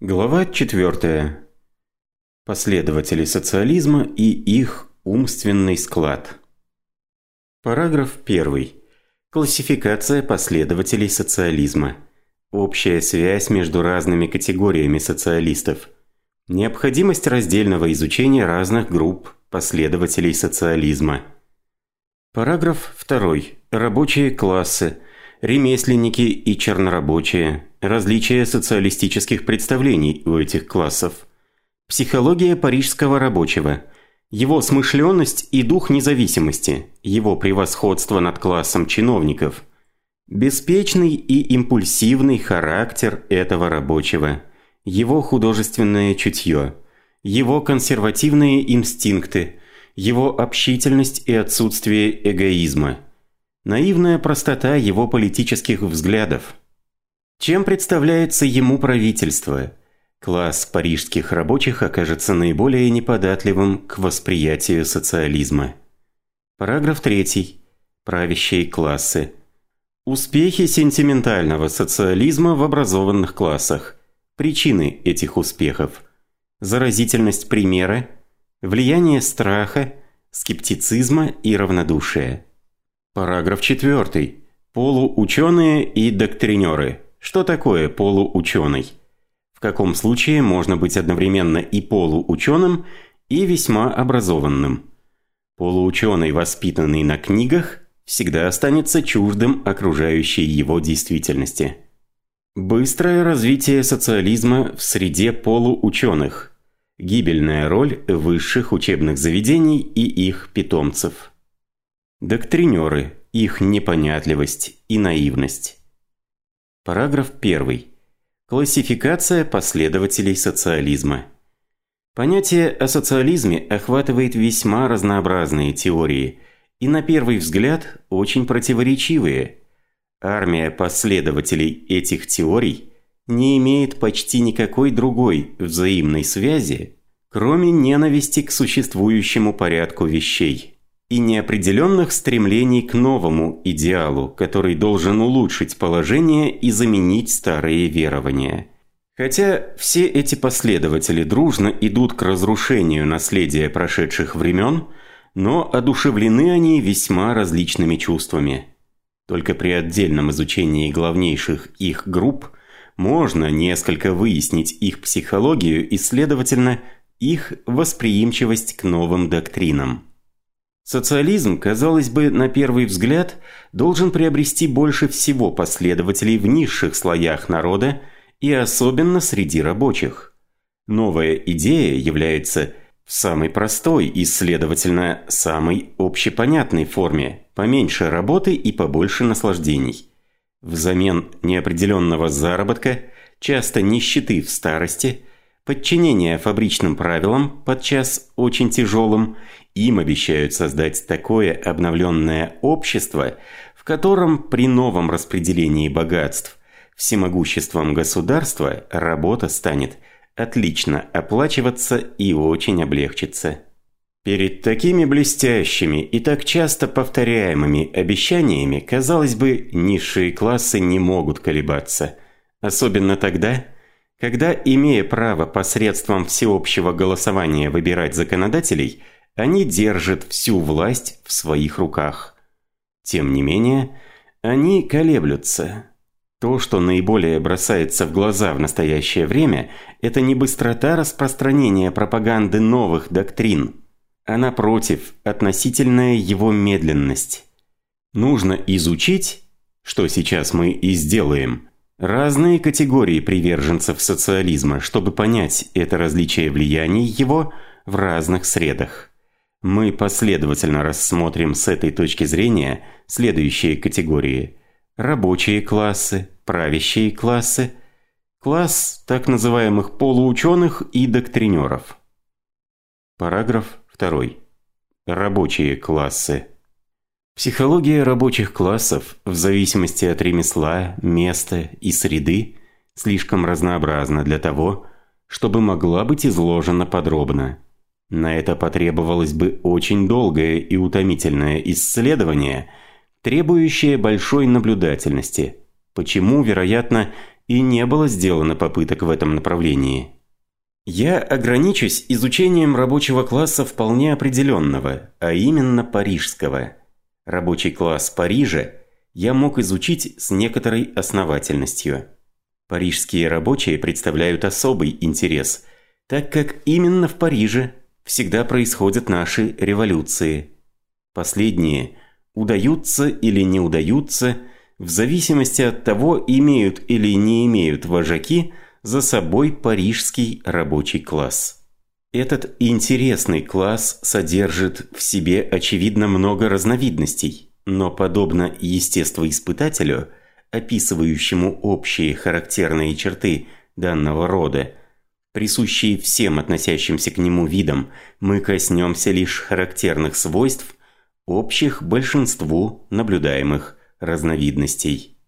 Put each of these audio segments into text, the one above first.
Глава 4. Последователи социализма и их умственный склад. Параграф 1. Классификация последователей социализма. Общая связь между разными категориями социалистов. Необходимость раздельного изучения разных групп последователей социализма. Параграф 2. Рабочие классы ремесленники и чернорабочие, различия социалистических представлений у этих классов, психология парижского рабочего, его смышленность и дух независимости, его превосходство над классом чиновников, беспечный и импульсивный характер этого рабочего, его художественное чутье, его консервативные инстинкты, его общительность и отсутствие эгоизма – наивная простота его политических взглядов. Чем представляется ему правительство? Класс парижских рабочих окажется наиболее неподатливым к восприятию социализма. Параграф 3. Правящие классы. Успехи сентиментального социализма в образованных классах. Причины этих успехов. Заразительность примера, влияние страха, скептицизма и равнодушия. Параграф 4. Полуученые и доктринеры. Что такое полуученый? В каком случае можно быть одновременно и полуученым, и весьма образованным? Полуученый, воспитанный на книгах, всегда останется чуждым окружающей его действительности. Быстрое развитие социализма в среде полуученых. Гибельная роль высших учебных заведений и их питомцев. Доктринеры, их непонятливость и наивность. Параграф 1. Классификация последователей социализма. Понятие о социализме охватывает весьма разнообразные теории и на первый взгляд очень противоречивые. Армия последователей этих теорий не имеет почти никакой другой взаимной связи, кроме ненависти к существующему порядку вещей и неопределенных стремлений к новому идеалу, который должен улучшить положение и заменить старые верования. Хотя все эти последователи дружно идут к разрушению наследия прошедших времен, но одушевлены они весьма различными чувствами. Только при отдельном изучении главнейших их групп можно несколько выяснить их психологию и, следовательно, их восприимчивость к новым доктринам. Социализм, казалось бы, на первый взгляд, должен приобрести больше всего последователей в низших слоях народа и особенно среди рабочих. Новая идея является в самой простой и, следовательно, самой общепонятной форме, поменьше работы и побольше наслаждений. Взамен неопределенного заработка, часто нищеты в старости, подчинения фабричным правилам, подчас очень тяжелым, им обещают создать такое обновленное общество, в котором при новом распределении богатств всемогуществом государства работа станет отлично оплачиваться и очень облегчится. Перед такими блестящими и так часто повторяемыми обещаниями, казалось бы, низшие классы не могут колебаться. Особенно тогда, когда, имея право посредством всеобщего голосования выбирать законодателей – они держат всю власть в своих руках. Тем не менее, они колеблются. То, что наиболее бросается в глаза в настоящее время, это не быстрота распространения пропаганды новых доктрин, а напротив, относительная его медленность. Нужно изучить, что сейчас мы и сделаем, разные категории приверженцев социализма, чтобы понять это различие влияний его в разных средах. Мы последовательно рассмотрим с этой точки зрения следующие категории. Рабочие классы, правящие классы, класс так называемых полуученых и доктринеров. Параграф 2. Рабочие классы. Психология рабочих классов, в зависимости от ремесла, места и среды, слишком разнообразна для того, чтобы могла быть изложена подробно. На это потребовалось бы очень долгое и утомительное исследование, требующее большой наблюдательности, почему, вероятно, и не было сделано попыток в этом направлении. Я ограничусь изучением рабочего класса вполне определенного, а именно парижского. Рабочий класс Парижа я мог изучить с некоторой основательностью. Парижские рабочие представляют особый интерес, так как именно в Париже всегда происходят наши революции. Последние удаются или не удаются, в зависимости от того, имеют или не имеют вожаки за собой парижский рабочий класс. Этот интересный класс содержит в себе очевидно много разновидностей, но подобно естествоиспытателю – описывающему общие характерные черты данного рода, присущие всем относящимся к нему видам, мы коснемся лишь характерных свойств, общих большинству наблюдаемых разновидностей.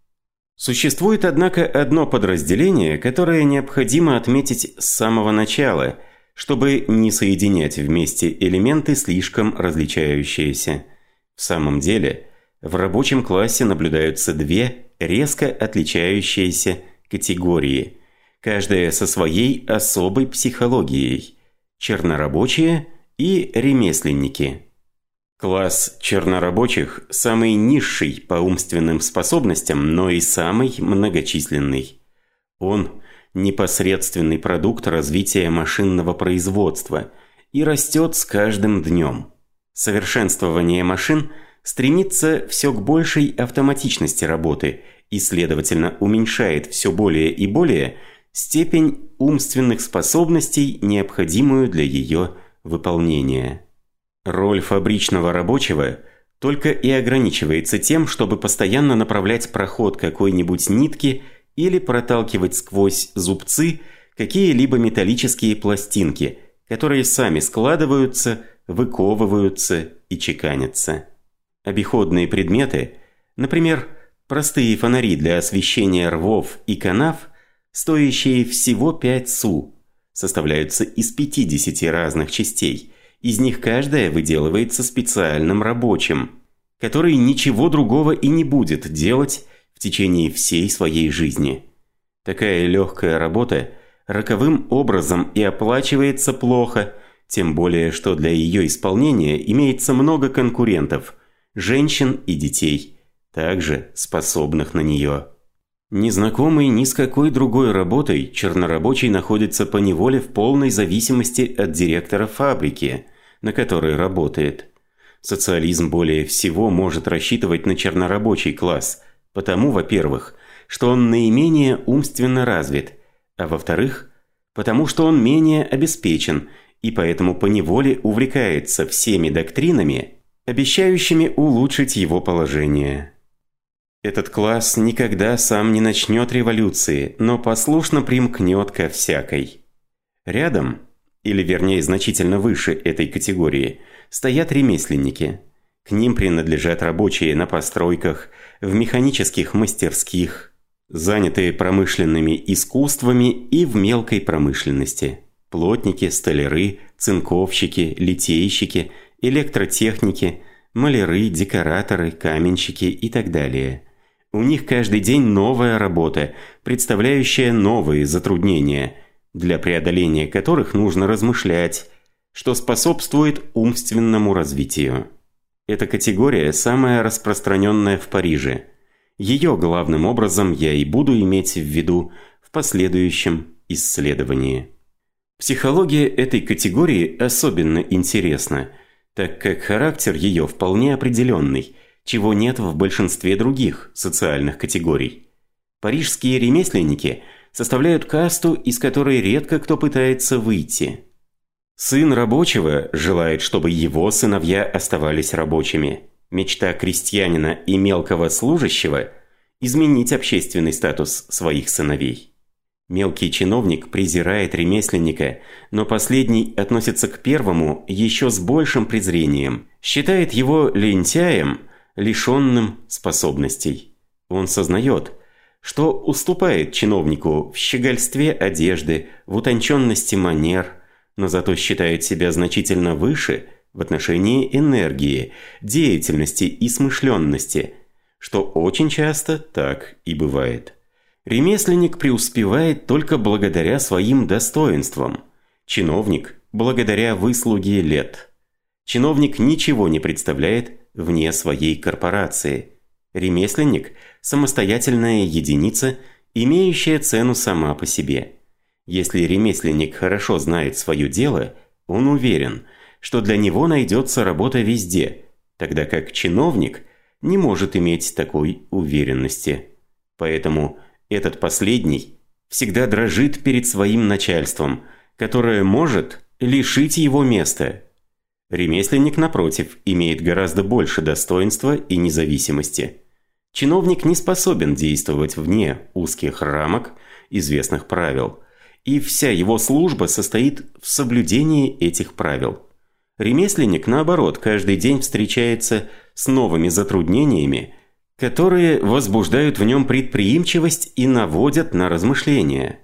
Существует, однако, одно подразделение, которое необходимо отметить с самого начала, чтобы не соединять вместе элементы, слишком различающиеся. В самом деле, в рабочем классе наблюдаются две резко отличающиеся категории, каждая со своей особой психологией – чернорабочие и ремесленники. Класс чернорабочих – самый низший по умственным способностям, но и самый многочисленный. Он – непосредственный продукт развития машинного производства и растет с каждым днем. Совершенствование машин – стремится все к большей автоматичности работы и, следовательно, уменьшает все более и более степень умственных способностей, необходимую для ее выполнения. Роль фабричного рабочего только и ограничивается тем, чтобы постоянно направлять проход какой-нибудь нитки или проталкивать сквозь зубцы какие-либо металлические пластинки, которые сами складываются, выковываются и чеканятся. Обиходные предметы, например, простые фонари для освещения рвов и канав, стоящие всего 5 су, составляются из 50 разных частей. Из них каждая выделывается специальным рабочим, который ничего другого и не будет делать в течение всей своей жизни. Такая легкая работа роковым образом и оплачивается плохо, тем более что для ее исполнения имеется много конкурентов – женщин и детей, также способных на нее. Незнакомый ни с какой другой работой, чернорабочий находится по неволе в полной зависимости от директора фабрики, на которой работает. Социализм более всего может рассчитывать на чернорабочий класс, потому, во-первых, что он наименее умственно развит, а во-вторых, потому что он менее обеспечен и поэтому поневоле увлекается всеми доктринами, обещающими улучшить его положение. Этот класс никогда сам не начнет революции, но послушно примкнет ко всякой. Рядом, или вернее значительно выше этой категории, стоят ремесленники. К ним принадлежат рабочие на постройках, в механических мастерских, занятые промышленными искусствами и в мелкой промышленности. Плотники, столяры, цинковщики, литейщики – электротехники, маляры, декораторы, каменщики и так далее. У них каждый день новая работа, представляющая новые затруднения, для преодоления которых нужно размышлять, что способствует умственному развитию. Эта категория самая распространенная в Париже. Ее главным образом я и буду иметь в виду в последующем исследовании. Психология этой категории особенно интересна – так как характер ее вполне определенный, чего нет в большинстве других социальных категорий. Парижские ремесленники составляют касту, из которой редко кто пытается выйти. Сын рабочего желает, чтобы его сыновья оставались рабочими. Мечта крестьянина и мелкого служащего – изменить общественный статус своих сыновей. Мелкий чиновник презирает ремесленника, но последний относится к первому еще с большим презрением, считает его лентяем, лишенным способностей. Он сознает, что уступает чиновнику в щегольстве одежды, в утонченности манер, но зато считает себя значительно выше в отношении энергии, деятельности и смышленности, что очень часто так и бывает. Ремесленник преуспевает только благодаря своим достоинствам. Чиновник – благодаря выслуге лет. Чиновник ничего не представляет вне своей корпорации. Ремесленник – самостоятельная единица, имеющая цену сама по себе. Если ремесленник хорошо знает свое дело, он уверен, что для него найдется работа везде, тогда как чиновник не может иметь такой уверенности. Поэтому этот последний всегда дрожит перед своим начальством, которое может лишить его места. Ремесленник, напротив, имеет гораздо больше достоинства и независимости. Чиновник не способен действовать вне узких рамок известных правил, и вся его служба состоит в соблюдении этих правил. Ремесленник, наоборот, каждый день встречается с новыми затруднениями, которые возбуждают в нем предприимчивость и наводят на размышления.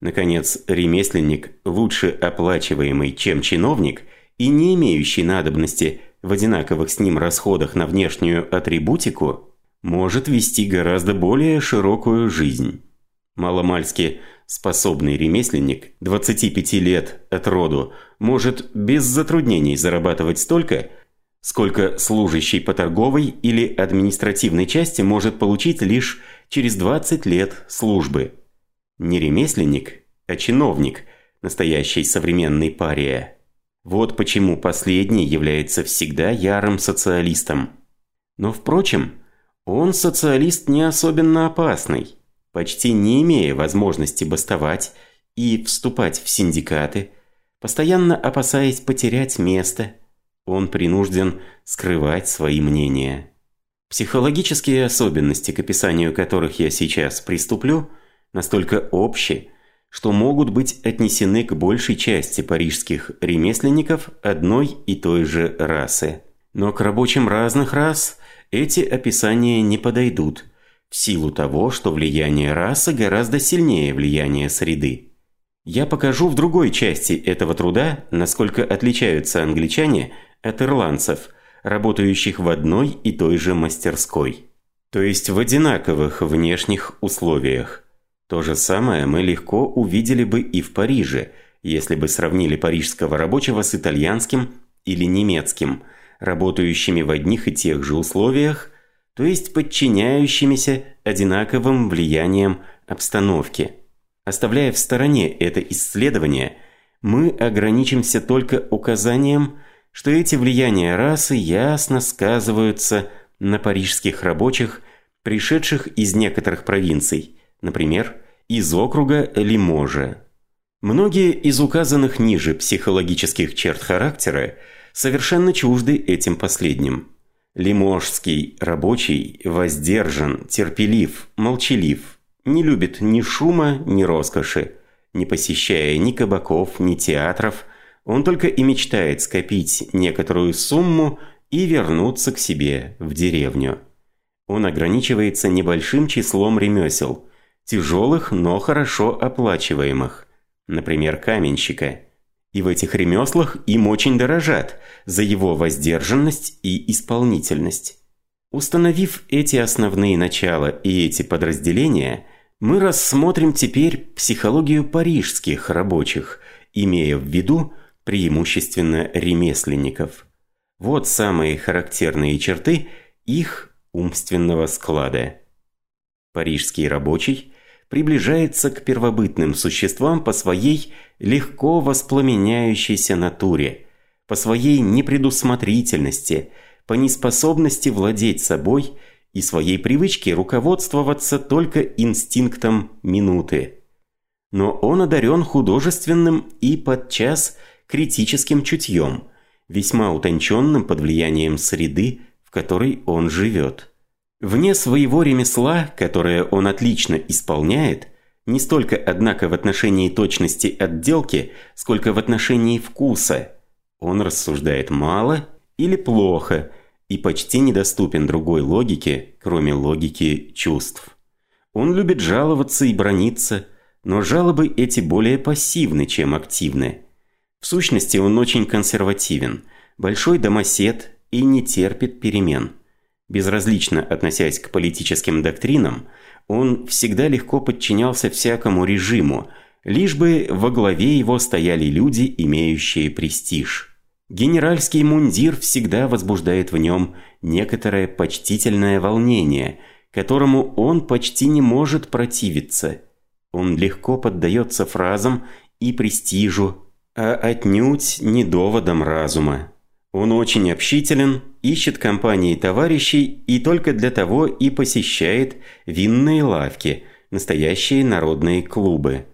Наконец, ремесленник, лучше оплачиваемый, чем чиновник, и не имеющий надобности в одинаковых с ним расходах на внешнюю атрибутику, может вести гораздо более широкую жизнь. Маломальски способный ремесленник 25 лет от роду может без затруднений зарабатывать столько, сколько служащий по торговой или административной части может получить лишь через 20 лет службы. Не ремесленник, а чиновник, настоящий современный пария. Вот почему последний является всегда ярым социалистом. Но впрочем, он социалист не особенно опасный, почти не имея возможности бастовать и вступать в синдикаты, постоянно опасаясь потерять место – он принужден скрывать свои мнения. Психологические особенности, к описанию которых я сейчас приступлю, настолько общи, что могут быть отнесены к большей части парижских ремесленников одной и той же расы. Но к рабочим разных рас эти описания не подойдут, в силу того, что влияние расы гораздо сильнее влияния среды. Я покажу в другой части этого труда, насколько отличаются англичане – от ирландцев, работающих в одной и той же мастерской. То есть в одинаковых внешних условиях. То же самое мы легко увидели бы и в Париже, если бы сравнили парижского рабочего с итальянским или немецким, работающими в одних и тех же условиях, то есть подчиняющимися одинаковым влиянием обстановки. Оставляя в стороне это исследование, мы ограничимся только указанием – что эти влияния расы ясно сказываются на парижских рабочих, пришедших из некоторых провинций, например, из округа Лиможа. Многие из указанных ниже психологических черт характера совершенно чужды этим последним. Лиможский рабочий воздержан, терпелив, молчалив, не любит ни шума, ни роскоши, не посещая ни кабаков, ни театров, он только и мечтает скопить некоторую сумму и вернуться к себе в деревню. Он ограничивается небольшим числом ремесел, тяжелых, но хорошо оплачиваемых, например, каменщика. И в этих ремеслах им очень дорожат за его воздержанность и исполнительность. Установив эти основные начала и эти подразделения, мы рассмотрим теперь психологию парижских рабочих, имея в виду, преимущественно ремесленников. Вот самые характерные черты их умственного склада. Парижский рабочий приближается к первобытным существам по своей легко воспламеняющейся натуре, по своей непредусмотрительности, по неспособности владеть собой и своей привычке руководствоваться только инстинктом минуты. Но он одарен художественным и подчас – критическим чутьем, весьма утонченным под влиянием среды, в которой он живет. Вне своего ремесла, которое он отлично исполняет, не столько, однако, в отношении точности отделки, сколько в отношении вкуса, он рассуждает мало или плохо и почти недоступен другой логике, кроме логики чувств. Он любит жаловаться и брониться, но жалобы эти более пассивны, чем активны. В сущности, он очень консервативен, большой домосед и не терпит перемен. Безразлично относясь к политическим доктринам, он всегда легко подчинялся всякому режиму, лишь бы во главе его стояли люди, имеющие престиж. Генеральский мундир всегда возбуждает в нем некоторое почтительное волнение, которому он почти не может противиться. Он легко поддается фразам и престижу, а отнюдь не доводам разума. Он очень общителен, ищет компании товарищей и только для того и посещает винные лавки, настоящие народные клубы.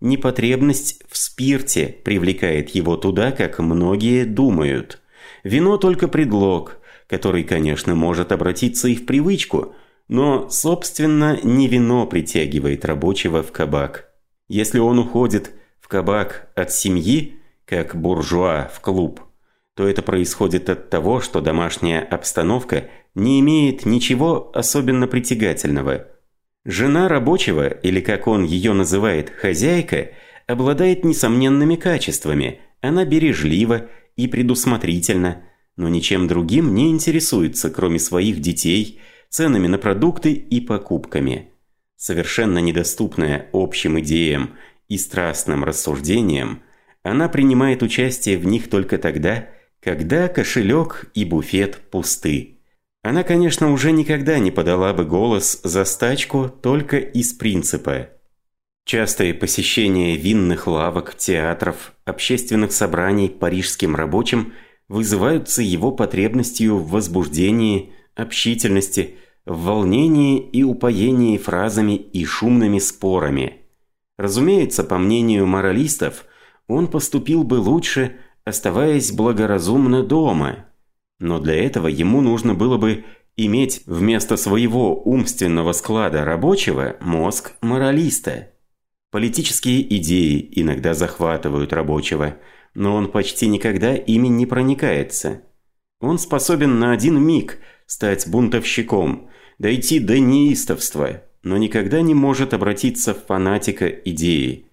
Непотребность в спирте привлекает его туда, как многие думают. Вино только предлог, который, конечно, может обратиться и в привычку, но, собственно, не вино притягивает рабочего в кабак. Если он уходит в кабак от семьи, как буржуа в клуб – то это происходит от того, что домашняя обстановка не имеет ничего особенно притягательного. Жена рабочего, или как он ее называет, хозяйка, обладает несомненными качествами, она бережлива и предусмотрительна, но ничем другим не интересуется, кроме своих детей, ценами на продукты и покупками. Совершенно недоступная общим идеям и страстным рассуждениям, она принимает участие в них только тогда, когда кошелек и буфет пусты. Она, конечно, уже никогда не подала бы голос за стачку только из принципа. Частые посещения винных лавок, театров, общественных собраний парижским рабочим вызываются его потребностью в возбуждении, общительности, в волнении и упоении фразами и шумными спорами. Разумеется, по мнению моралистов, он поступил бы лучше – оставаясь благоразумно дома. Но для этого ему нужно было бы иметь вместо своего умственного склада рабочего мозг моралиста. Политические идеи иногда захватывают рабочего, но он почти никогда ими не проникается. Он способен на один миг стать бунтовщиком, дойти до неистовства, но никогда не может обратиться в фанатика идеи.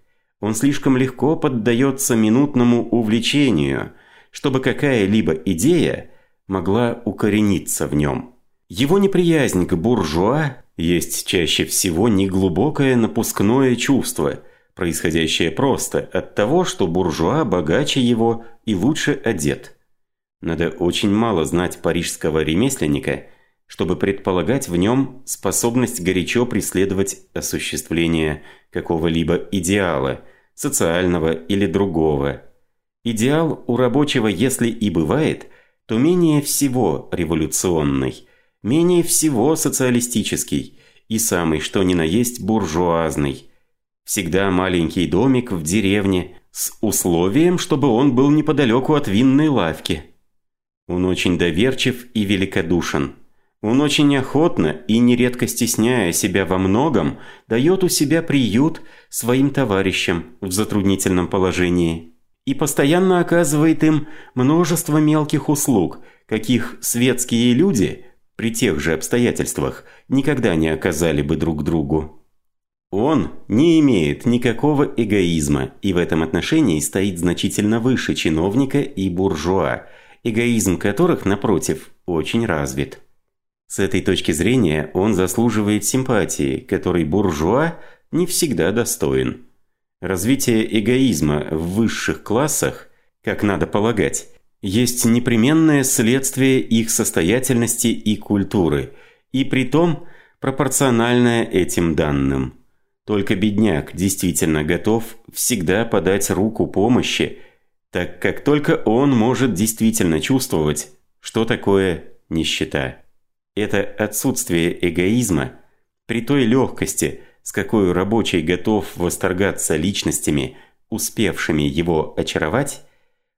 Он слишком легко поддается минутному увлечению, чтобы какая-либо идея могла укорениться в нем. Его неприязнь к буржуа есть чаще всего неглубокое напускное чувство, происходящее просто от того, что буржуа богаче его и лучше одет. Надо очень мало знать парижского ремесленника, чтобы предполагать в нем способность горячо преследовать осуществление какого-либо идеала – социального или другого. Идеал у рабочего, если и бывает, то менее всего революционный, менее всего социалистический и самый что ни на есть буржуазный. Всегда маленький домик в деревне с условием, чтобы он был неподалеку от винной лавки. Он очень доверчив и великодушен. Он очень охотно и нередко стесняя себя во многом, дает у себя приют своим товарищам в затруднительном положении и постоянно оказывает им множество мелких услуг, каких светские люди при тех же обстоятельствах никогда не оказали бы друг другу. Он не имеет никакого эгоизма и в этом отношении стоит значительно выше чиновника и буржуа, эгоизм которых, напротив, очень развит. С этой точки зрения он заслуживает симпатии, которой буржуа не всегда достоин. Развитие эгоизма в высших классах, как надо полагать, есть непременное следствие их состоятельности и культуры, и притом пропорциональное этим данным. Только бедняк действительно готов всегда подать руку помощи, так как только он может действительно чувствовать, что такое нищета. Это отсутствие эгоизма при той легкости, с какой рабочий готов восторгаться личностями, успевшими его очаровать,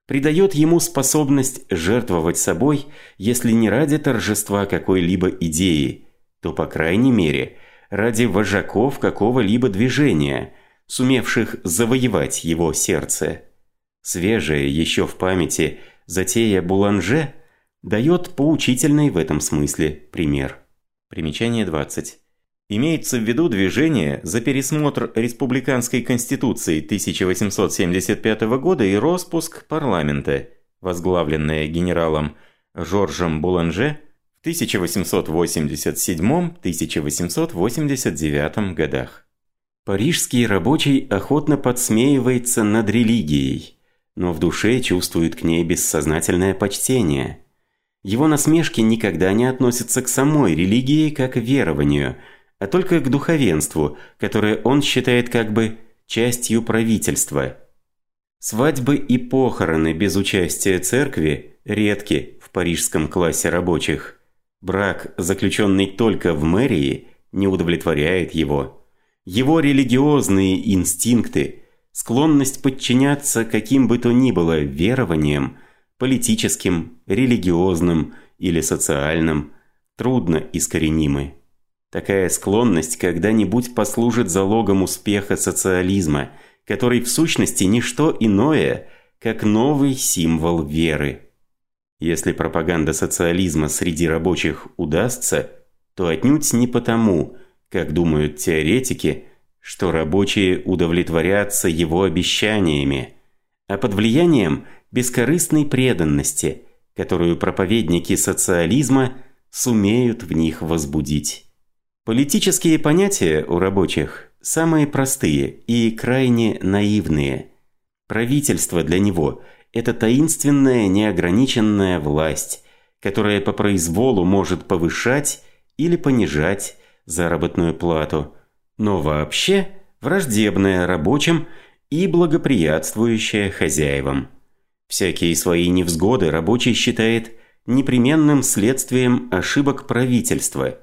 придает ему способность жертвовать собой, если не ради торжества какой-либо идеи, то, по крайней мере, ради вожаков какого-либо движения, сумевших завоевать его сердце. Свежая еще в памяти затея Буланже – дает поучительный в этом смысле пример. Примечание 20. Имеется в виду движение за пересмотр Республиканской Конституции 1875 года и распуск парламента, возглавленное генералом Жоржем Буланже в 1887-1889 годах. Парижский рабочий охотно подсмеивается над религией, но в душе чувствует к ней бессознательное почтение. Его насмешки никогда не относятся к самой религии как верованию, а только к духовенству, которое он считает как бы частью правительства. Свадьбы и похороны без участия церкви редки в парижском классе рабочих. Брак, заключенный только в мэрии, не удовлетворяет его. Его религиозные инстинкты, склонность подчиняться каким бы то ни было верованиям, политическим, религиозным или социальным, трудно искоренимы. Такая склонность когда-нибудь послужит залогом успеха социализма, который в сущности не что иное, как новый символ веры. Если пропаганда социализма среди рабочих удастся, то отнюдь не потому, как думают теоретики, что рабочие удовлетворятся его обещаниями, а под влиянием бескорыстной преданности, которую проповедники социализма сумеют в них возбудить. Политические понятия у рабочих самые простые и крайне наивные. Правительство для него – это таинственная неограниченная власть, которая по произволу может повышать или понижать заработную плату, но вообще враждебная рабочим и благоприятствующая хозяевам. Всякие свои невзгоды рабочий считает непременным следствием ошибок правительства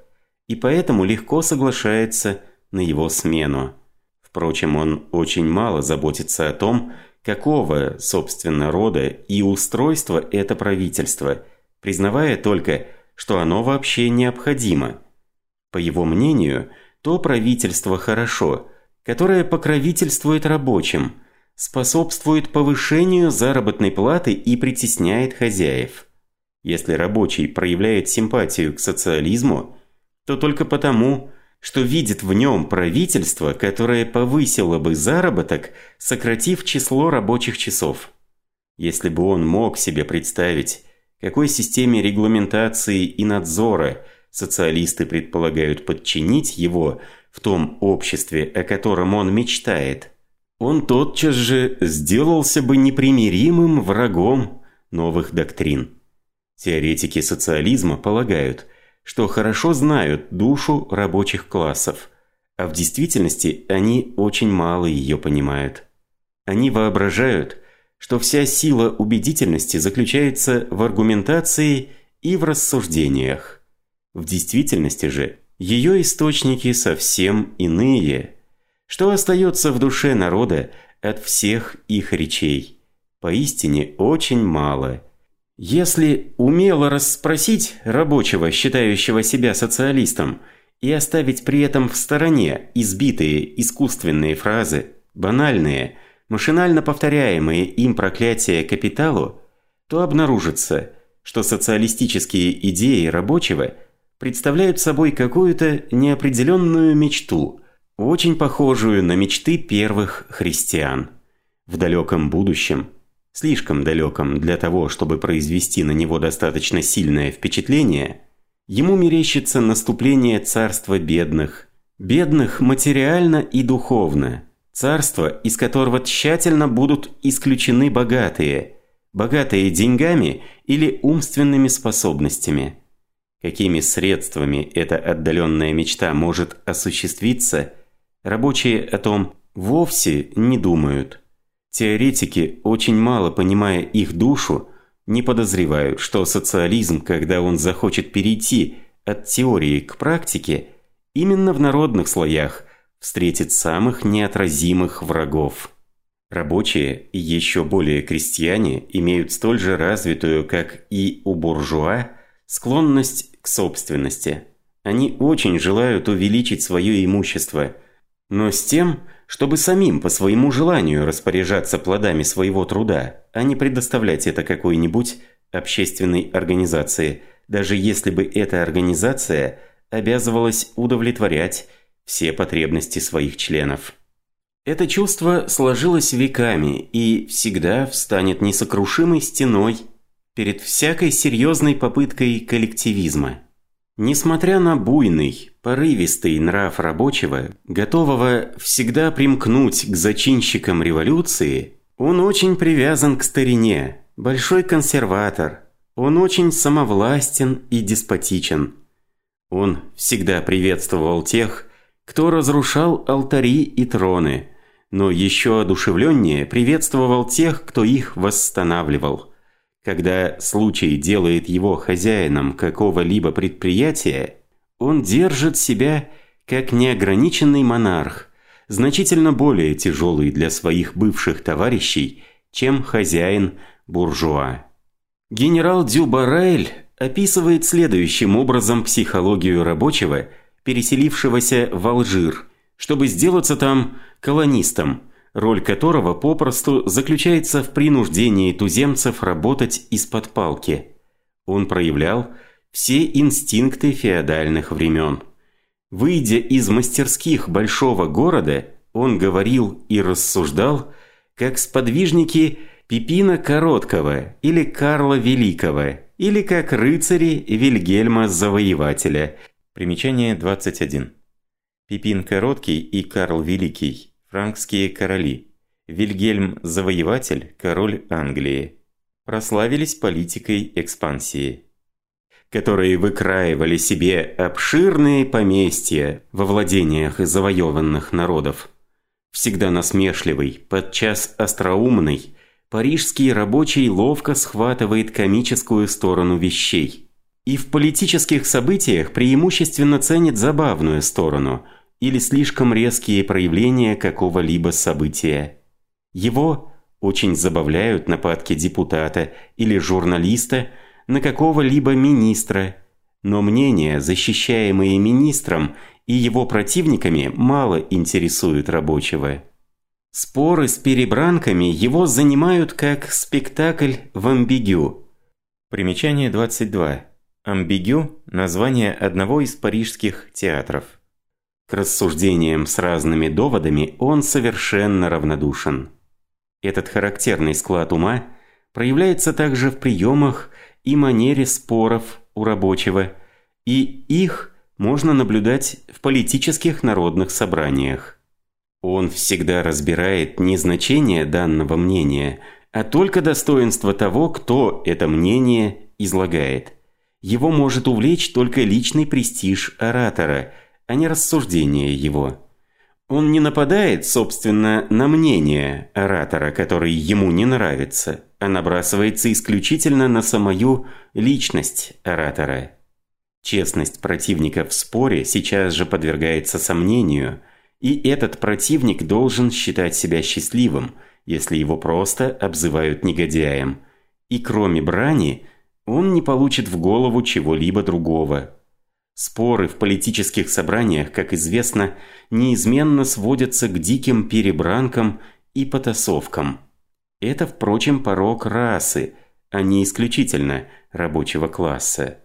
и поэтому легко соглашается на его смену. Впрочем, он очень мало заботится о том, какого, собственно, рода и устройства это правительство, признавая только, что оно вообще необходимо – по его мнению, то правительство хорошо, которое покровительствует рабочим, способствует повышению заработной платы и притесняет хозяев. Если рабочий проявляет симпатию к социализму, то только потому, что видит в нем правительство, которое повысило бы заработок, сократив число рабочих часов. Если бы он мог себе представить, какой системе регламентации и надзора – Социалисты предполагают подчинить его в том обществе, о котором он мечтает. Он тотчас же сделался бы непримиримым врагом новых доктрин. Теоретики социализма полагают, что хорошо знают душу рабочих классов, а в действительности они очень мало ее понимают. Они воображают, что вся сила убедительности заключается в аргументации и в рассуждениях. В действительности же ее источники совсем иные. Что остается в душе народа от всех их речей? Поистине очень мало. Если умело расспросить рабочего, считающего себя социалистом, и оставить при этом в стороне избитые искусственные фразы, банальные, машинально повторяемые им проклятия капиталу, то обнаружится, что социалистические идеи рабочего – представляют собой какую-то неопределенную мечту, очень похожую на мечты первых христиан. В далеком будущем, слишком далеком для того, чтобы произвести на него достаточно сильное впечатление, ему мерещится наступление царства бедных, бедных материально и духовно, царство, из которого тщательно будут исключены богатые, богатые деньгами или умственными способностями – Какими средствами эта отдаленная мечта может осуществиться, рабочие о том вовсе не думают. Теоретики, очень мало понимая их душу, не подозревают, что социализм, когда он захочет перейти от теории к практике, именно в народных слоях встретит самых неотразимых врагов. Рабочие и еще более крестьяне имеют столь же развитую, как и у буржуа, склонность к собственности. Они очень желают увеличить свое имущество, но с тем, чтобы самим по своему желанию распоряжаться плодами своего труда, а не предоставлять это какой-нибудь общественной организации, даже если бы эта организация обязывалась удовлетворять все потребности своих членов. Это чувство сложилось веками и всегда встанет несокрушимой стеной перед всякой серьезной попыткой коллективизма. Несмотря на буйный, порывистый нрав рабочего, готового всегда примкнуть к зачинщикам революции, он очень привязан к старине, большой консерватор, он очень самовластен и деспотичен. Он всегда приветствовал тех, кто разрушал алтари и троны, но еще одушевленнее приветствовал тех, кто их восстанавливал. Когда случай делает его хозяином какого-либо предприятия, он держит себя как неограниченный монарх, значительно более тяжелый для своих бывших товарищей, чем хозяин-буржуа. Генерал Дюбарель описывает следующим образом психологию рабочего, переселившегося в Алжир, чтобы сделаться там колонистом – роль которого попросту заключается в принуждении туземцев работать из-под палки. Он проявлял все инстинкты феодальных времен. Выйдя из мастерских большого города, он говорил и рассуждал, как сподвижники Пипина Короткого или Карла Великого, или как рыцари Вильгельма Завоевателя. Примечание 21. Пипин Короткий и Карл Великий франкские короли. Вильгельм Завоеватель, король Англии. Прославились политикой экспансии. Которые выкраивали себе обширные поместья во владениях завоеванных народов. Всегда насмешливый, подчас остроумный, парижский рабочий ловко схватывает комическую сторону вещей. И в политических событиях преимущественно ценит забавную сторону – или слишком резкие проявления какого-либо события. Его очень забавляют нападки депутата или журналиста на какого-либо министра, но мнения, защищаемые министром и его противниками, мало интересуют рабочего. Споры с перебранками его занимают как спектакль в амбигю. Примечание 22. Амбигю – название одного из парижских театров. К рассуждениям с разными доводами он совершенно равнодушен. Этот характерный склад ума проявляется также в приемах и манере споров у рабочего, и их можно наблюдать в политических народных собраниях. Он всегда разбирает не значение данного мнения, а только достоинство того, кто это мнение излагает. Его может увлечь только личный престиж оратора – а не рассуждение его. Он не нападает, собственно, на мнение оратора, который ему не нравится, а набрасывается исключительно на самую личность оратора. Честность противника в споре сейчас же подвергается сомнению, и этот противник должен считать себя счастливым, если его просто обзывают негодяем. И кроме брани, он не получит в голову чего-либо другого – Споры в политических собраниях, как известно, неизменно сводятся к диким перебранкам и потасовкам. Это, впрочем, порог расы, а не исключительно рабочего класса.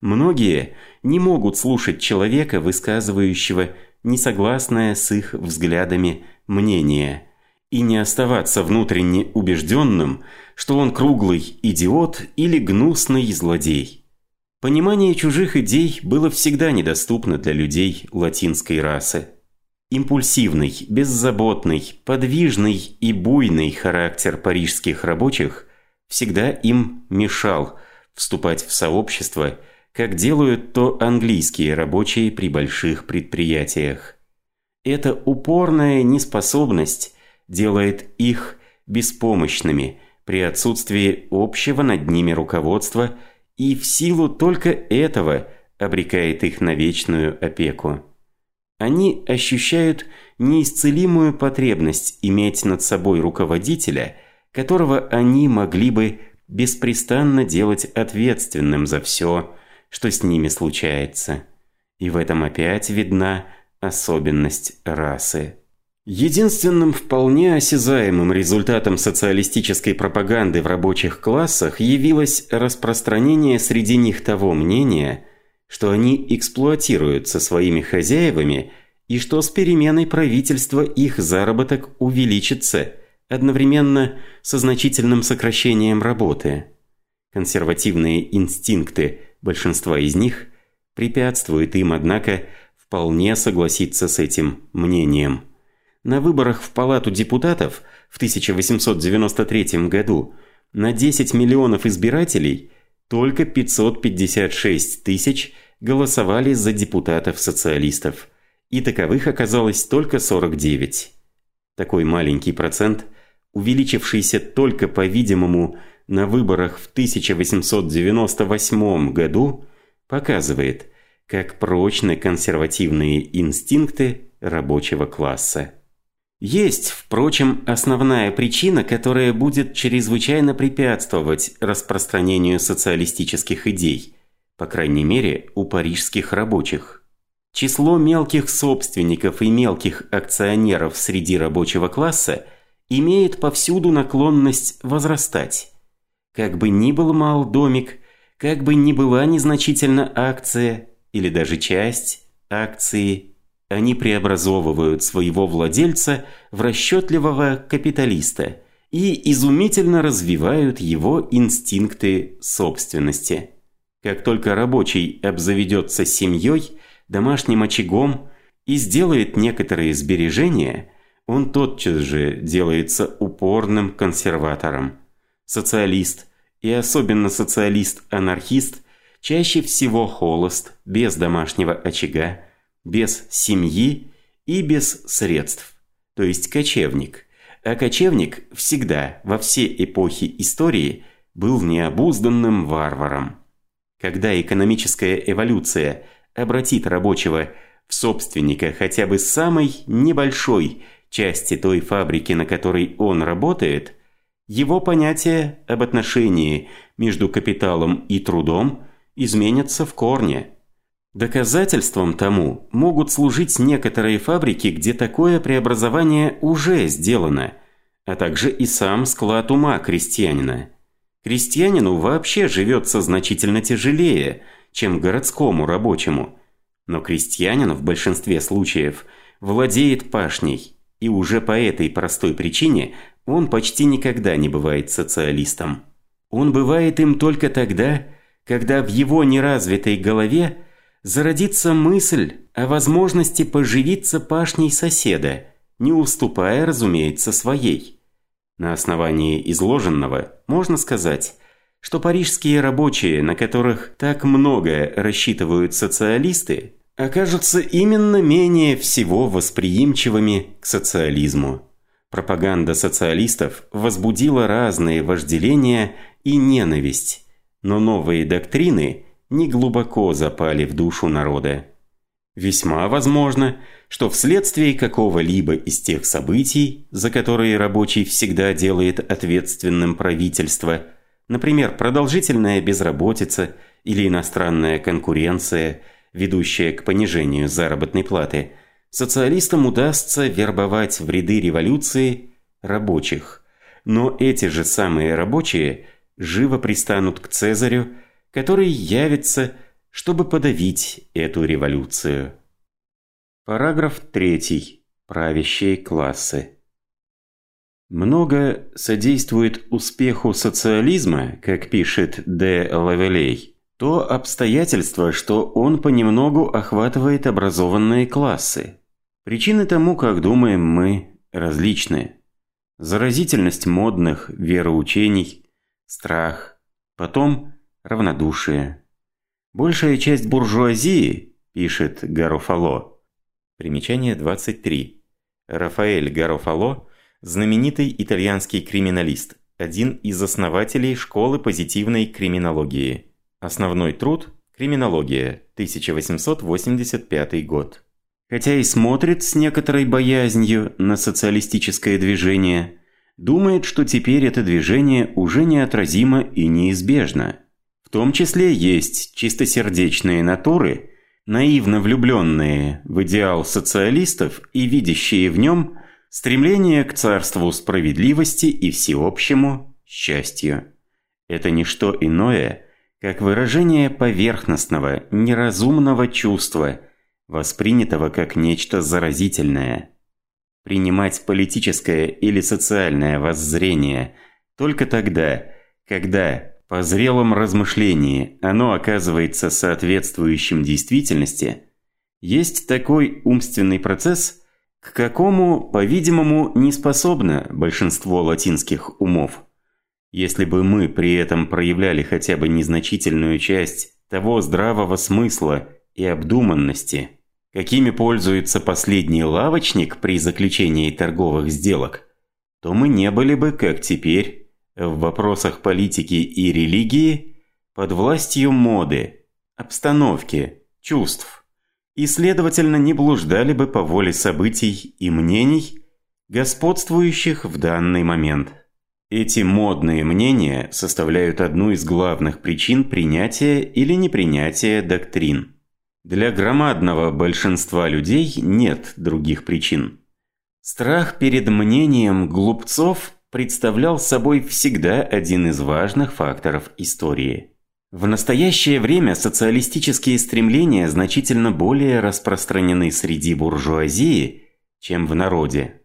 Многие не могут слушать человека, высказывающего несогласное с их взглядами мнение, и не оставаться внутренне убежденным, что он круглый идиот или гнусный злодей. Понимание чужих идей было всегда недоступно для людей латинской расы. Импульсивный, беззаботный, подвижный и буйный характер парижских рабочих всегда им мешал вступать в сообщество, как делают то английские рабочие при больших предприятиях. Эта упорная неспособность делает их беспомощными при отсутствии общего над ними руководства – и в силу только этого обрекает их на вечную опеку. Они ощущают неисцелимую потребность иметь над собой руководителя, которого они могли бы беспрестанно делать ответственным за все, что с ними случается. И в этом опять видна особенность расы. Единственным вполне осязаемым результатом социалистической пропаганды в рабочих классах явилось распространение среди них того мнения, что они эксплуатируются своими хозяевами и что с переменой правительства их заработок увеличится одновременно со значительным сокращением работы. Консервативные инстинкты большинства из них препятствует им, однако, вполне согласиться с этим мнением. На выборах в Палату депутатов в 1893 году на 10 миллионов избирателей только 556 тысяч голосовали за депутатов-социалистов, и таковых оказалось только 49. Такой маленький процент, увеличившийся только, по-видимому, на выборах в 1898 году, показывает, как прочны консервативные инстинкты рабочего класса. Есть, впрочем, основная причина, которая будет чрезвычайно препятствовать распространению социалистических идей, по крайней мере, у парижских рабочих. Число мелких собственников и мелких акционеров среди рабочего класса имеет повсюду наклонность возрастать. Как бы ни был мал домик, как бы ни была незначительна акция или даже часть акции, они преобразовывают своего владельца в расчетливого капиталиста и изумительно развивают его инстинкты собственности. Как только рабочий обзаведется семьей, домашним очагом и сделает некоторые сбережения, он тотчас же делается упорным консерватором. Социалист, и особенно социалист-анархист, чаще всего холост, без домашнего очага, без семьи и без средств, то есть кочевник. А кочевник всегда, во все эпохи истории, был необузданным варваром. Когда экономическая эволюция обратит рабочего в собственника хотя бы самой небольшой части той фабрики, на которой он работает, его понятие об отношении между капиталом и трудом изменятся в корне. Доказательством тому могут служить некоторые фабрики, где такое преобразование уже сделано, а также и сам склад ума крестьянина. Крестьянину вообще живется значительно тяжелее, чем городскому рабочему. Но крестьянин в большинстве случаев владеет пашней, и уже по этой простой причине он почти никогда не бывает социалистом. Он бывает им только тогда, когда в его неразвитой голове зародится мысль о возможности поживиться пашней соседа, не уступая, разумеется, своей. На основании изложенного можно сказать, что парижские рабочие, на которых так много рассчитывают социалисты, окажутся именно менее всего восприимчивыми к социализму. Пропаганда социалистов возбудила разные вожделения и ненависть, но новые доктрины не глубоко запали в душу народа. Весьма возможно, что вследствие какого-либо из тех событий, за которые рабочий всегда делает ответственным правительство, например, продолжительная безработица или иностранная конкуренция, ведущая к понижению заработной платы, социалистам удастся вербовать в ряды революции рабочих. Но эти же самые рабочие – живо пристанут к Цезарю, который явится, чтобы подавить эту революцию. Параграф 3. Правящие классы. Много содействует успеху социализма, как пишет Де Лавелей, то обстоятельство, что он понемногу охватывает образованные классы. Причины тому, как думаем мы, различны. Заразительность модных вероучений – страх, потом равнодушие. Большая часть буржуазии, пишет Гарофало. Примечание 23. Рафаэль Гарофало – знаменитый итальянский криминалист, один из основателей школы позитивной криминологии. Основной труд «Криминология», 1885 год. Хотя и смотрит с некоторой боязнью на социалистическое движение – думает, что теперь это движение уже неотразимо и неизбежно. В том числе есть чистосердечные натуры, наивно влюбленные в идеал социалистов и видящие в нем стремление к царству справедливости и всеобщему счастью. Это не что иное, как выражение поверхностного, неразумного чувства, воспринятого как нечто заразительное принимать политическое или социальное воззрение только тогда, когда по зрелом размышлении оно оказывается соответствующим действительности, есть такой умственный процесс, к какому, по-видимому, не способно большинство латинских умов. Если бы мы при этом проявляли хотя бы незначительную часть того здравого смысла и обдуманности, какими пользуется последний лавочник при заключении торговых сделок, то мы не были бы, как теперь, в вопросах политики и религии под властью моды, обстановки, чувств, и, следовательно, не блуждали бы по воле событий и мнений, господствующих в данный момент. Эти модные мнения составляют одну из главных причин принятия или непринятия доктрин. Для громадного большинства людей нет других причин. Страх перед мнением глупцов представлял собой всегда один из важных факторов истории. В настоящее время социалистические стремления значительно более распространены среди буржуазии, чем в народе.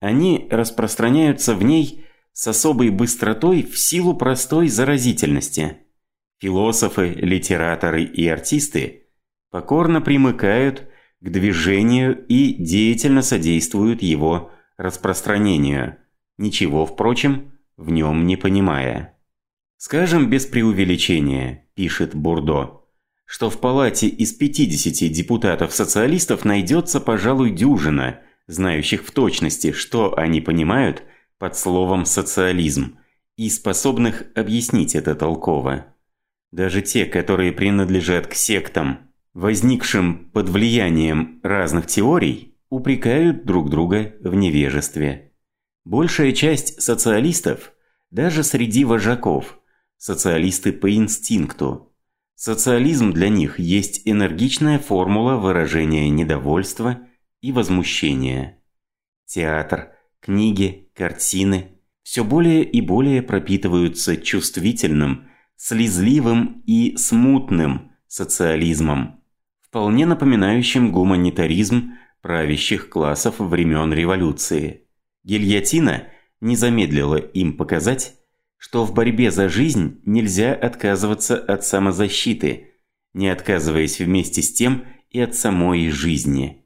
Они распространяются в ней с особой быстротой в силу простой заразительности. Философы, литераторы и артисты покорно примыкают к движению и деятельно содействуют его распространению, ничего, впрочем, в нем не понимая. Скажем без преувеличения, пишет Бурдо, что в палате из 50 депутатов-социалистов найдется, пожалуй, дюжина, знающих в точности, что они понимают под словом «социализм», и способных объяснить это толково. Даже те, которые принадлежат к сектам, возникшим под влиянием разных теорий, упрекают друг друга в невежестве. Большая часть социалистов, даже среди вожаков, социалисты по инстинкту. Социализм для них есть энергичная формула выражения недовольства и возмущения. Театр, книги, картины все более и более пропитываются чувствительным, слезливым и смутным социализмом, вполне напоминающим гуманитаризм правящих классов времен революции. Гильотина не замедлила им показать, что в борьбе за жизнь нельзя отказываться от самозащиты, не отказываясь вместе с тем и от самой жизни.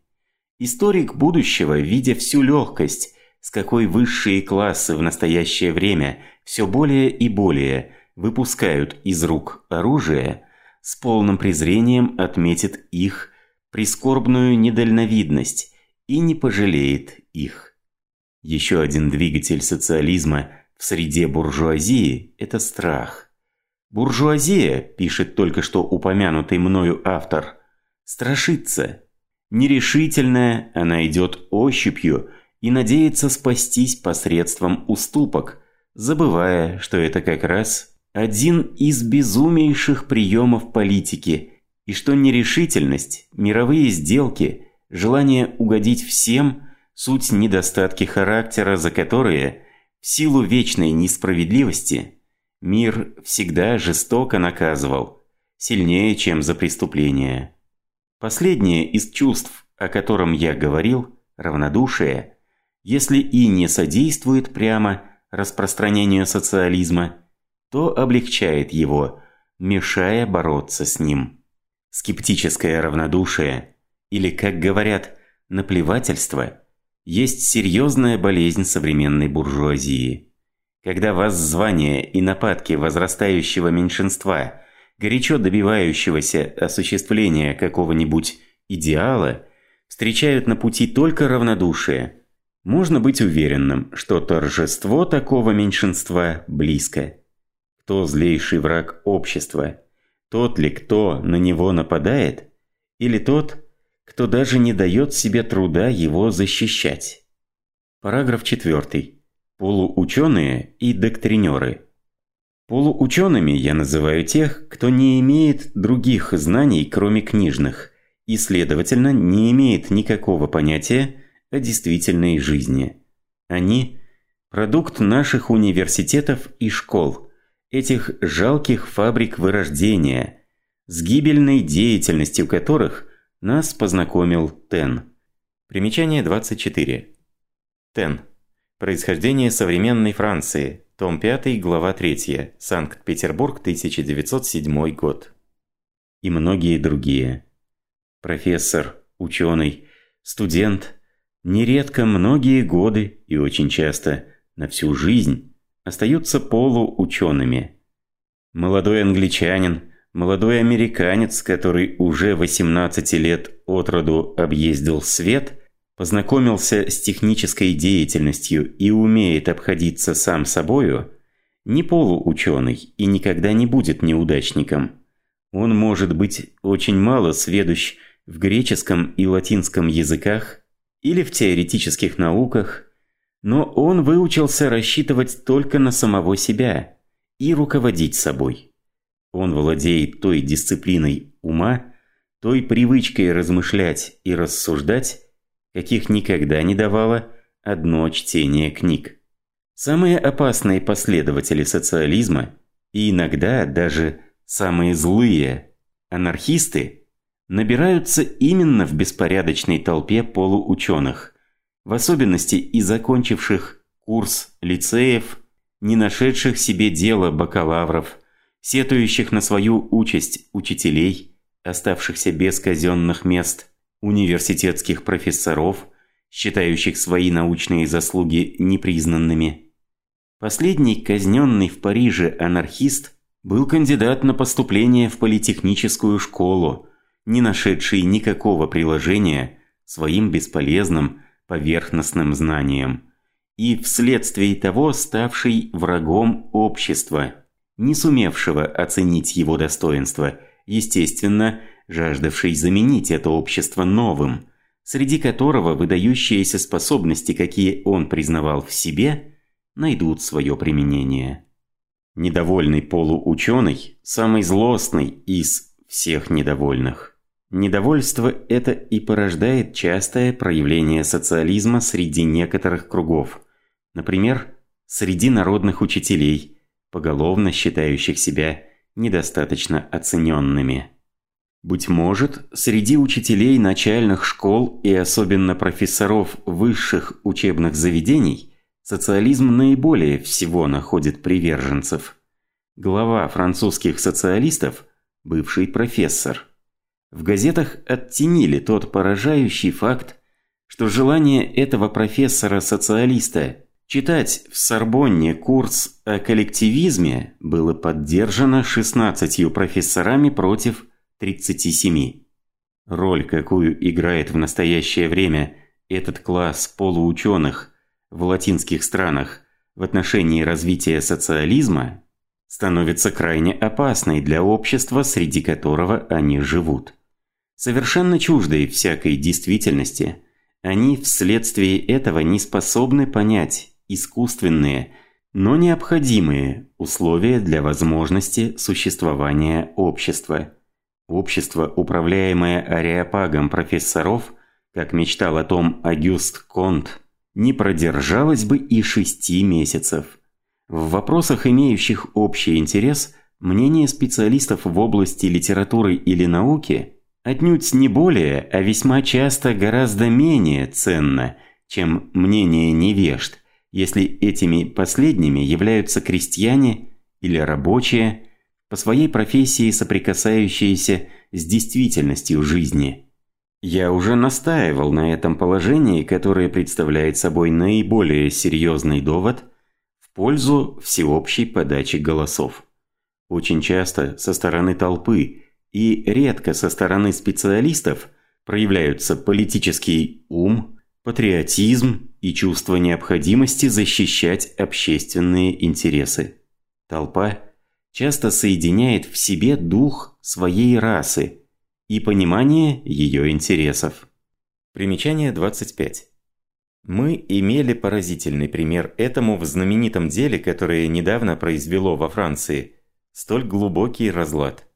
Историк будущего, видя всю легкость, с какой высшие классы в настоящее время все более и более выпускают из рук оружие, с полным презрением отметит их прискорбную недальновидность и не пожалеет их. Еще один двигатель социализма в среде буржуазии – это страх. Буржуазия, пишет только что упомянутый мною автор, страшится. Нерешительная, она идет ощупью – и надеется спастись посредством уступок, забывая, что это как раз один из безумейших приемов политики, и что нерешительность, мировые сделки, желание угодить всем – суть недостатки характера, за которые, в силу вечной несправедливости, мир всегда жестоко наказывал, сильнее, чем за преступление. Последнее из чувств, о котором я говорил, равнодушие – если и не содействует прямо распространению социализма, то облегчает его, мешая бороться с ним. Скептическое равнодушие, или, как говорят, наплевательство, есть серьезная болезнь современной буржуазии. Когда воззвания и нападки возрастающего меньшинства, горячо добивающегося осуществления какого-нибудь идеала, встречают на пути только равнодушие – можно быть уверенным, что торжество такого меньшинства близко. Кто злейший враг общества? Тот ли, кто на него нападает? Или тот, кто даже не дает себе труда его защищать? Параграф 4. Полуученые и доктринеры. Полуучеными я называю тех, кто не имеет других знаний, кроме книжных, и, следовательно, не имеет никакого понятия о действительной жизни. Они – продукт наших университетов и школ, этих жалких фабрик вырождения, с гибельной деятельностью которых нас познакомил Тен. Примечание 24. Тен. Происхождение современной Франции. том 5, глава 3, Санкт-Петербург, 1907 год. И многие другие. Профессор, ученый, студент, нередко многие годы и очень часто на всю жизнь остаются полуучеными. Молодой англичанин, молодой американец, который уже 18 лет от роду объездил свет – познакомился с технической деятельностью и умеет обходиться сам собою, не полуученый и никогда не будет неудачником. Он может быть очень мало сведущ в греческом и латинском языках или в теоретических науках, но он выучился рассчитывать только на самого себя и руководить собой. Он владеет той дисциплиной ума, той привычкой размышлять и рассуждать, каких никогда не давало одно чтение книг. Самые опасные последователи социализма и иногда даже самые злые анархисты набираются именно в беспорядочной толпе полуученых, в особенности и закончивших курс лицеев, не нашедших себе дела бакалавров, сетующих на свою участь учителей, оставшихся без казенных мест – университетских профессоров, считающих свои научные заслуги непризнанными. Последний казненный в Париже анархист был кандидат на поступление в политехническую школу, не нашедший никакого приложения своим бесполезным поверхностным знаниям, и вследствие того ставший врагом общества, не сумевшего оценить его достоинства, естественно, жаждавший заменить это общество новым, среди которого выдающиеся способности, какие он признавал в себе, найдут свое применение. Недовольный полуученый – самый злостный из всех недовольных. Недовольство это и порождает частое проявление социализма среди некоторых кругов, например, среди народных учителей, поголовно считающих себя недостаточно оцененными. Быть может, среди учителей начальных школ и особенно профессоров высших учебных заведений социализм наиболее всего находит приверженцев. Глава французских социалистов – бывший профессор. В газетах оттенили тот поражающий факт, что желание этого профессора-социалиста читать в Сорбонне курс о коллективизме было поддержано 16 профессорами против 37. Роль, какую играет в настоящее время этот класс полуученых в латинских странах в отношении развития социализма, становится крайне опасной для общества, среди которого они живут. Совершенно чуждые всякой действительности, они вследствие этого не способны понять искусственные, но необходимые условия для возможности существования общества. Общество, управляемое ареопагом профессоров, как мечтал о том Агюст Конт, не продержалось бы и шести месяцев. В вопросах, имеющих общий интерес, мнение специалистов в области литературы или науки отнюдь не более, а весьма часто гораздо менее ценно, чем мнение невежд, если этими последними являются крестьяне или рабочие – по своей профессии соприкасающиеся с действительностью жизни. Я уже настаивал на этом положении, которое представляет собой наиболее серьезный довод в пользу всеобщей подачи голосов. Очень часто со стороны толпы и редко со стороны специалистов проявляются политический ум, патриотизм и чувство необходимости защищать общественные интересы. Толпа часто соединяет в себе дух своей расы и понимание ее интересов. Примечание 25. Мы имели поразительный пример этому в знаменитом деле, которое недавно произвело во Франции столь глубокий разлад.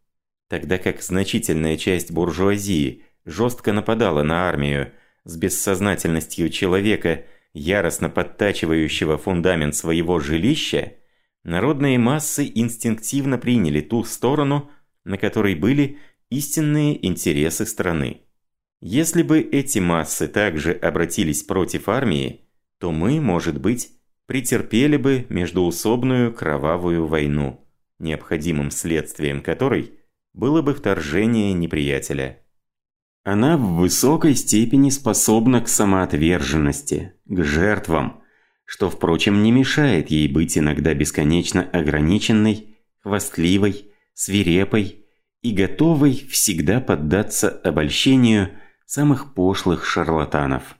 Тогда как значительная часть буржуазии жестко нападала на армию с бессознательностью человека, яростно подтачивающего фундамент своего жилища, Народные массы инстинктивно приняли ту сторону, на которой были истинные интересы страны. Если бы эти массы также обратились против армии, то мы, может быть, претерпели бы междуусобную кровавую войну, необходимым следствием которой было бы вторжение неприятеля. Она в высокой степени способна к самоотверженности, к жертвам, что, впрочем, не мешает ей быть иногда бесконечно ограниченной, хвастливой, свирепой и готовой всегда поддаться обольщению самых пошлых шарлатанов.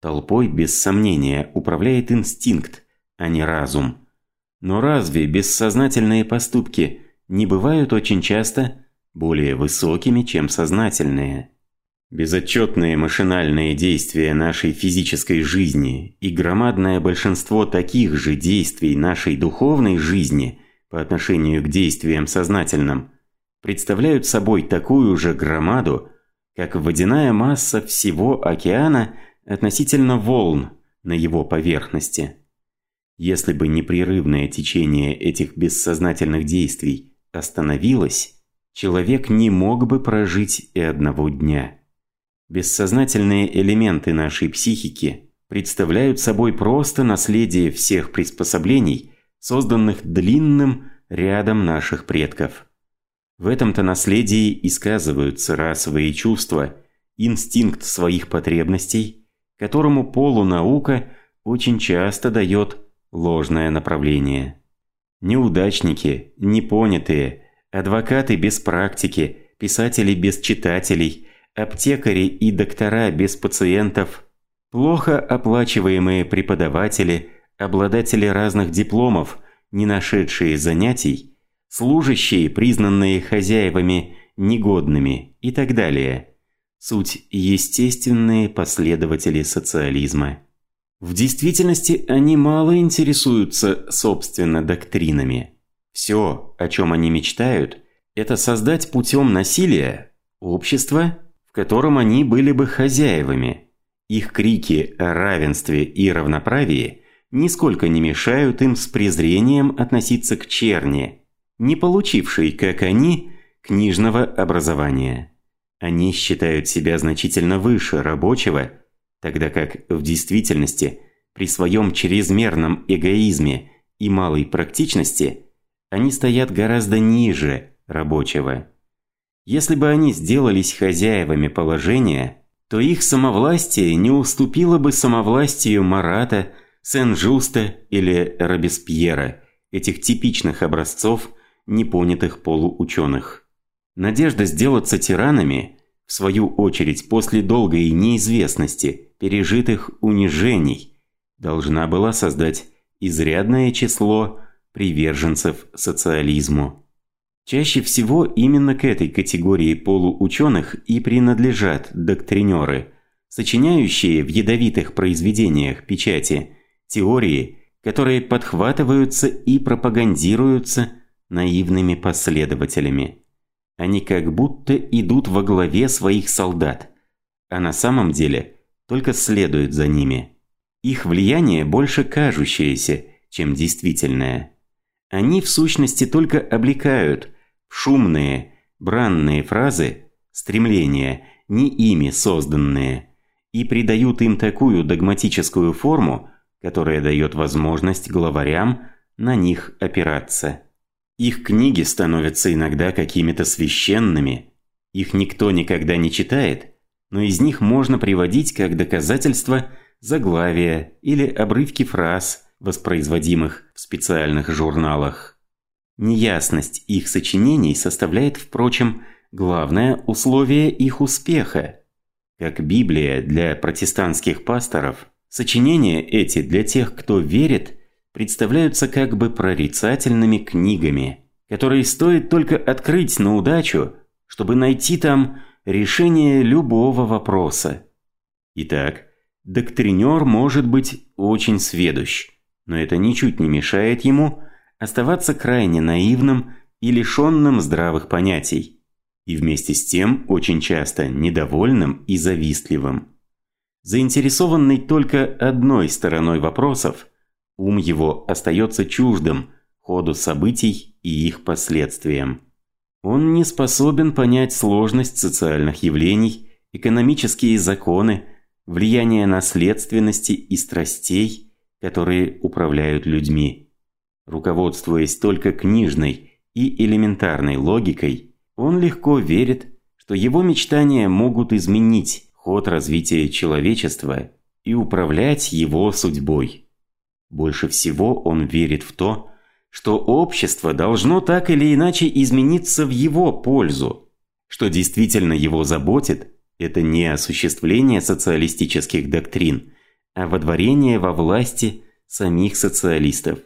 Толпой, без сомнения, управляет инстинкт, а не разум. Но разве бессознательные поступки не бывают очень часто более высокими, чем сознательные? Безотчетные машинальные действия нашей физической жизни и громадное большинство таких же действий нашей духовной жизни по отношению к действиям сознательным представляют собой такую же громаду, как водяная масса всего океана относительно волн на его поверхности. Если бы непрерывное течение этих бессознательных действий остановилось, человек не мог бы прожить и одного дня. Бессознательные элементы нашей психики представляют собой просто наследие всех приспособлений, созданных длинным рядом наших предков. В этом-то наследии и сказываются расовые чувства, инстинкт своих потребностей, которому полунаука очень часто дает ложное направление. Неудачники, непонятые, адвокаты без практики, писатели без читателей – аптекари и доктора без пациентов, плохо оплачиваемые преподаватели, обладатели разных дипломов, не нашедшие занятий, служащие, признанные хозяевами негодными и так далее. Суть – естественные последователи социализма. В действительности они мало интересуются, собственно, доктринами. Все, о чем они мечтают, это создать путем насилия общество, в котором они были бы хозяевами. Их крики о равенстве и равноправии нисколько не мешают им с презрением относиться к черни, не получившей, как они, книжного образования. Они считают себя значительно выше рабочего, тогда как в действительности при своем чрезмерном эгоизме и малой практичности они стоят гораздо ниже рабочего. Если бы они сделались хозяевами положения, то их самовластие не уступило бы самовластию Марата, Сен-Жуста или Робеспьера, этих типичных образцов непонятых полуученых. Надежда сделаться тиранами, в свою очередь после долгой неизвестности, пережитых унижений, должна была создать изрядное число приверженцев социализму. Чаще всего именно к этой категории полуученых и принадлежат доктринеры, сочиняющие в ядовитых произведениях печати теории, которые подхватываются и пропагандируются наивными последователями. Они как будто идут во главе своих солдат, а на самом деле только следуют за ними. Их влияние больше кажущееся, чем действительное. Они в сущности только облекают шумные, бранные фразы стремления, не ими созданные, и придают им такую догматическую форму, которая дает возможность главарям на них опираться. Их книги становятся иногда какими-то священными, их никто никогда не читает, но из них можно приводить как доказательство заглавия или обрывки фраз – воспроизводимых в специальных журналах. Неясность их сочинений составляет, впрочем, главное условие их успеха. Как Библия для протестантских пасторов, сочинения эти для тех, кто верит, представляются как бы прорицательными книгами, которые стоит только открыть на удачу, чтобы найти там решение любого вопроса. Итак, доктринер может быть очень сведущ, но это ничуть не мешает ему оставаться крайне наивным и лишенным здравых понятий, и вместе с тем очень часто недовольным и завистливым. Заинтересованный только одной стороной вопросов, ум его остается чуждым ходу событий и их последствиям. Он не способен понять сложность социальных явлений, экономические законы, влияние наследственности и страстей – которые управляют людьми. Руководствуясь только книжной и элементарной логикой, он легко верит, что его мечтания могут изменить ход развития человечества и управлять его судьбой. Больше всего он верит в то, что общество должно так или иначе измениться в его пользу. Что действительно его заботит, это не осуществление социалистических доктрин, а водворение во власти самих социалистов.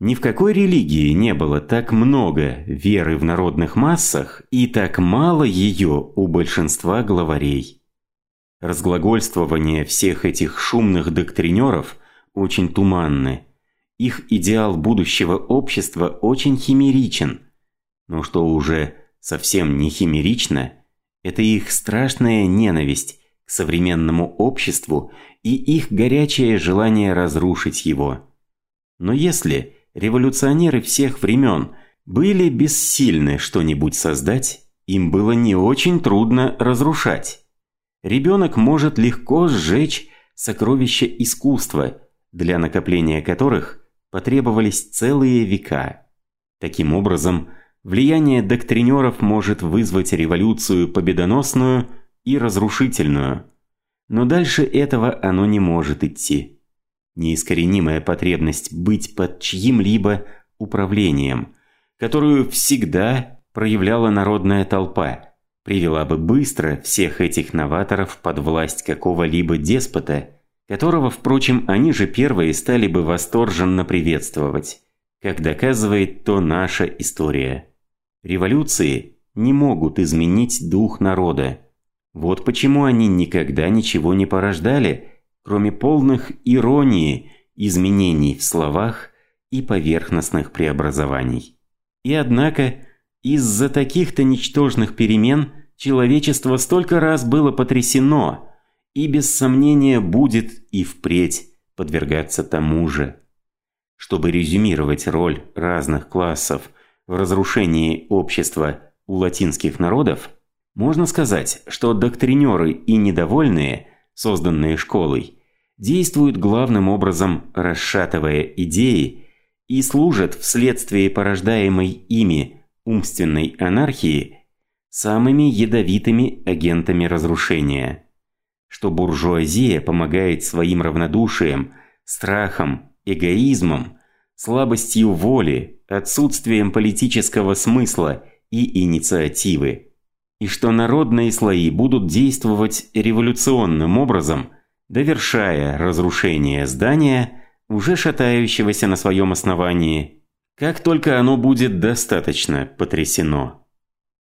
Ни в какой религии не было так много веры в народных массах и так мало ее у большинства главарей. Разглагольствование всех этих шумных доктринеров очень туманны. Их идеал будущего общества очень химеричен. Но что уже совсем не химерично, это их страшная ненависть к современному обществу и их горячее желание разрушить его. Но если революционеры всех времен были бессильны что-нибудь создать, им было не очень трудно разрушать. Ребенок может легко сжечь сокровища искусства, для накопления которых потребовались целые века. Таким образом, влияние доктринеров может вызвать революцию победоносную и разрушительную. Но дальше этого оно не может идти неискоренимая потребность быть под чьим-либо управлением, которую всегда проявляла народная толпа, привела бы быстро всех этих новаторов под власть какого-либо деспота, которого, впрочем, они же первые стали бы восторженно приветствовать, как доказывает то наша история. Революции не могут изменить дух народа. Вот почему они никогда ничего не порождали – кроме полных иронии, изменений в словах и поверхностных преобразований. И однако, из-за таких-то ничтожных перемен человечество столько раз было потрясено и без сомнения будет и впредь подвергаться тому же. Чтобы резюмировать роль разных классов в разрушении общества у латинских народов, можно сказать, что доктринеры и недовольные – созданные школой, действуют главным образом расшатывая идеи и служат вследствие порождаемой ими умственной анархии самыми ядовитыми агентами разрушения. Что буржуазия помогает своим равнодушием, страхом, эгоизмом, слабостью воли, отсутствием политического смысла и инициативы и что народные слои будут действовать революционным образом, довершая разрушение здания, уже шатающегося на своем основании, как только оно будет достаточно потрясено.